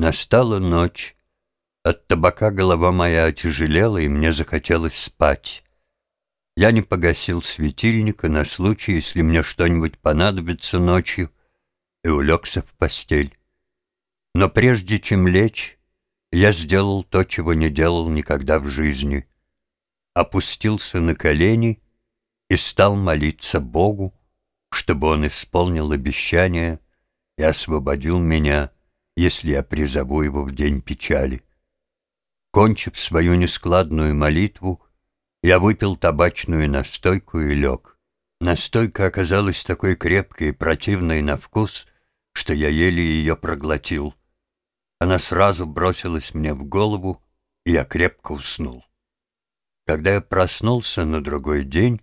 Настала ночь. От табака голова моя отяжелела, и мне захотелось спать. Я не погасил светильника на случай, если мне что-нибудь понадобится ночью, и улегся в постель. Но прежде чем лечь, я сделал то, чего не делал никогда в жизни. Опустился на колени и стал молиться Богу, чтобы Он исполнил обещание и освободил меня, если я призову Его в день печали. Кончив свою нескладную молитву, я выпил табачную настойку и лег. Настойка оказалась такой крепкой и противной на вкус, что я еле ее проглотил. Она сразу бросилась мне в голову, и я крепко уснул. Когда я проснулся на другой день,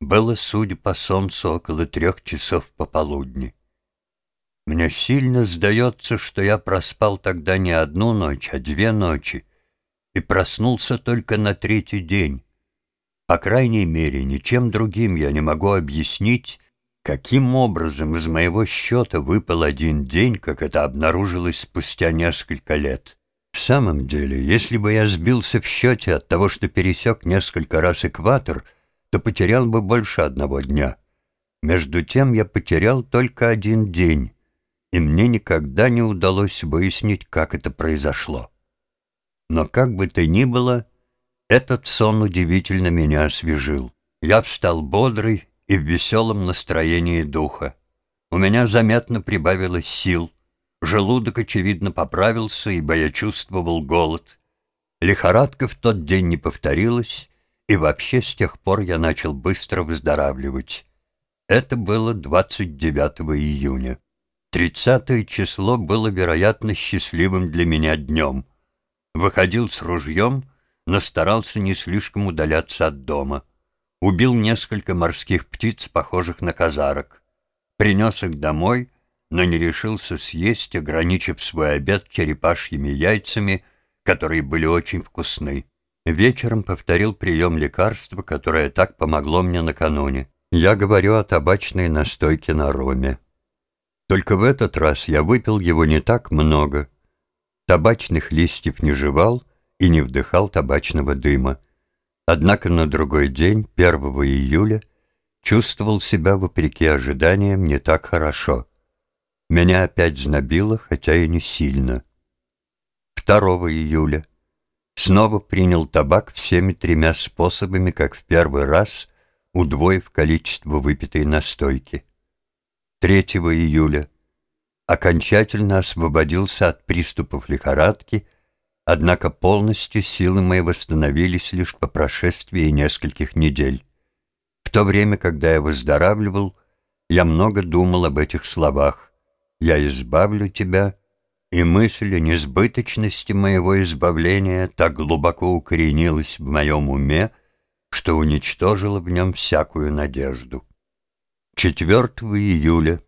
было, судя по солнцу, около трех часов пополудни. Мне сильно сдается, что я проспал тогда не одну ночь, а две ночи, и проснулся только на третий день. По крайней мере, ничем другим я не могу объяснить, каким образом из моего счета выпал один день, как это обнаружилось спустя несколько лет. В самом деле, если бы я сбился в счете от того, что пересек несколько раз экватор — то потерял бы больше одного дня. Между тем я потерял только один день, и мне никогда не удалось выяснить, как это произошло. Но как бы то ни было, этот сон удивительно меня освежил. Я встал бодрый и в веселом настроении духа. У меня заметно прибавилось сил. Желудок, очевидно, поправился, ибо я чувствовал голод. Лихорадка в тот день не повторилась, и вообще с тех пор я начал быстро выздоравливать. Это было 29 июня. 30 число было, вероятно, счастливым для меня днем. Выходил с ружьем, но старался не слишком удаляться от дома. Убил несколько морских птиц, похожих на казарок. Принес их домой, но не решился съесть, ограничив свой обед черепашьими яйцами, которые были очень вкусны. Вечером повторил прием лекарства, которое так помогло мне накануне. Я говорю о табачной настойке на роме. Только в этот раз я выпил его не так много. Табачных листьев не жевал и не вдыхал табачного дыма. Однако на другой день, 1 июля, чувствовал себя, вопреки ожиданиям, не так хорошо. Меня опять знобило, хотя и не сильно. 2 июля снова принял табак всеми тремя способами, как в первый раз, удвоив количество выпитой настойки. 3 июля окончательно освободился от приступов лихорадки, однако полностью силы мои восстановились лишь по прошествии нескольких недель. В то время, когда я выздоравливал, я много думал об этих словах «Я избавлю тебя и мысль о несбыточности моего избавления так глубоко укоренилась в моем уме, что уничтожила в нем всякую надежду. 4 июля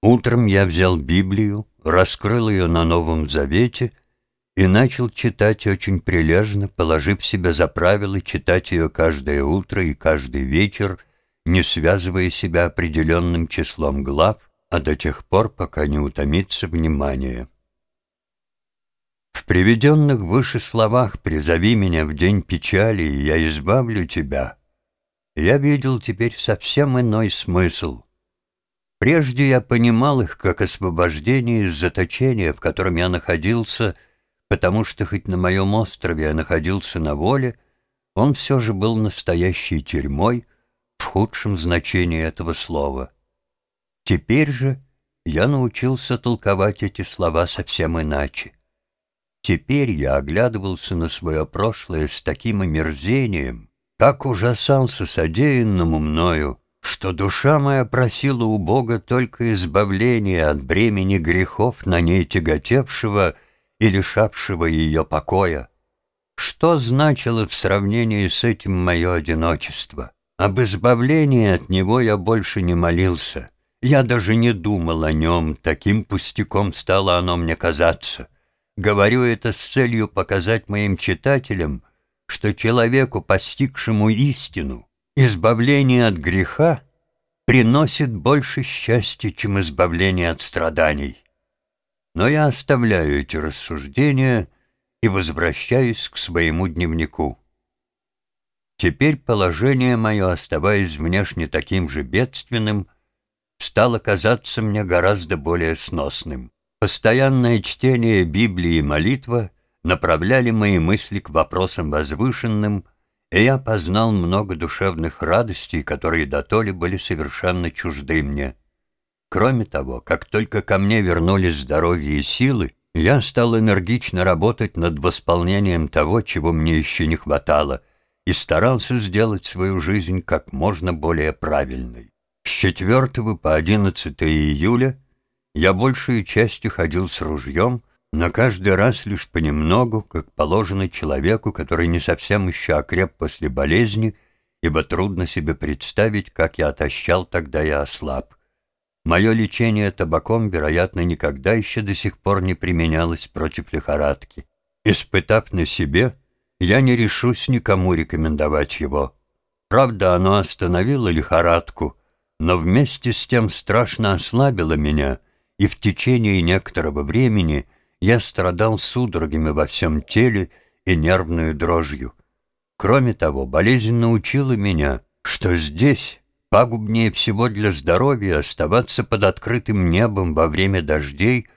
утром я взял Библию, раскрыл ее на Новом Завете и начал читать очень прилежно, положив себе за правило читать ее каждое утро и каждый вечер, не связывая себя определенным числом глав, а до тех пор, пока не утомится внимание. В приведенных выше словах «призови меня в день печали, и я избавлю тебя» я видел теперь совсем иной смысл. Прежде я понимал их как освобождение из заточения, в котором я находился, потому что хоть на моем острове я находился на воле, он все же был настоящей тюрьмой в худшем значении этого слова. Теперь же я научился толковать эти слова совсем иначе. Теперь я оглядывался на свое прошлое с таким омерзением, так ужасался содеянному мною, что душа моя просила у Бога только избавления от бремени грехов, на ней тяготевшего и лишавшего ее покоя. Что значило в сравнении с этим мое одиночество? Об избавлении от него я больше не молился. Я даже не думал о нем, таким пустяком стало оно мне казаться. Говорю это с целью показать моим читателям, что человеку, постигшему истину, избавление от греха приносит больше счастья, чем избавление от страданий. Но я оставляю эти рассуждения и возвращаюсь к своему дневнику. Теперь положение мое, оставаясь внешне таким же бедственным, стало казаться мне гораздо более сносным. Постоянное чтение Библии и молитва направляли мои мысли к вопросам возвышенным, и я познал много душевных радостей, которые дотоле были совершенно чужды мне. Кроме того, как только ко мне вернулись здоровье и силы, я стал энергично работать над восполнением того, чего мне еще не хватало, и старался сделать свою жизнь как можно более правильной. С 4 по 11 июля я большей частью ходил с ружьем, но каждый раз лишь понемногу, как положено человеку, который не совсем еще окреп после болезни, ибо трудно себе представить, как я отощал тогда и ослаб. Мое лечение табаком, вероятно, никогда еще до сих пор не применялось против лихорадки. Испытав на себе, я не решусь никому рекомендовать его. Правда, оно остановило лихорадку, но вместе с тем страшно ослабило меня, и в течение некоторого времени я страдал судорогами во всем теле и нервную дрожью. Кроме того, болезнь научила меня, что здесь, Пагубнее всего для здоровья оставаться под открытым небом во время дождей,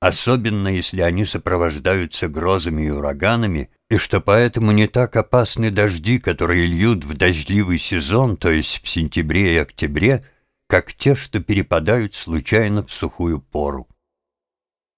особенно если они сопровождаются грозами и ураганами, и что поэтому не так опасны дожди, которые льют в дождливый сезон, то есть в сентябре и октябре, как те, что перепадают случайно в сухую пору.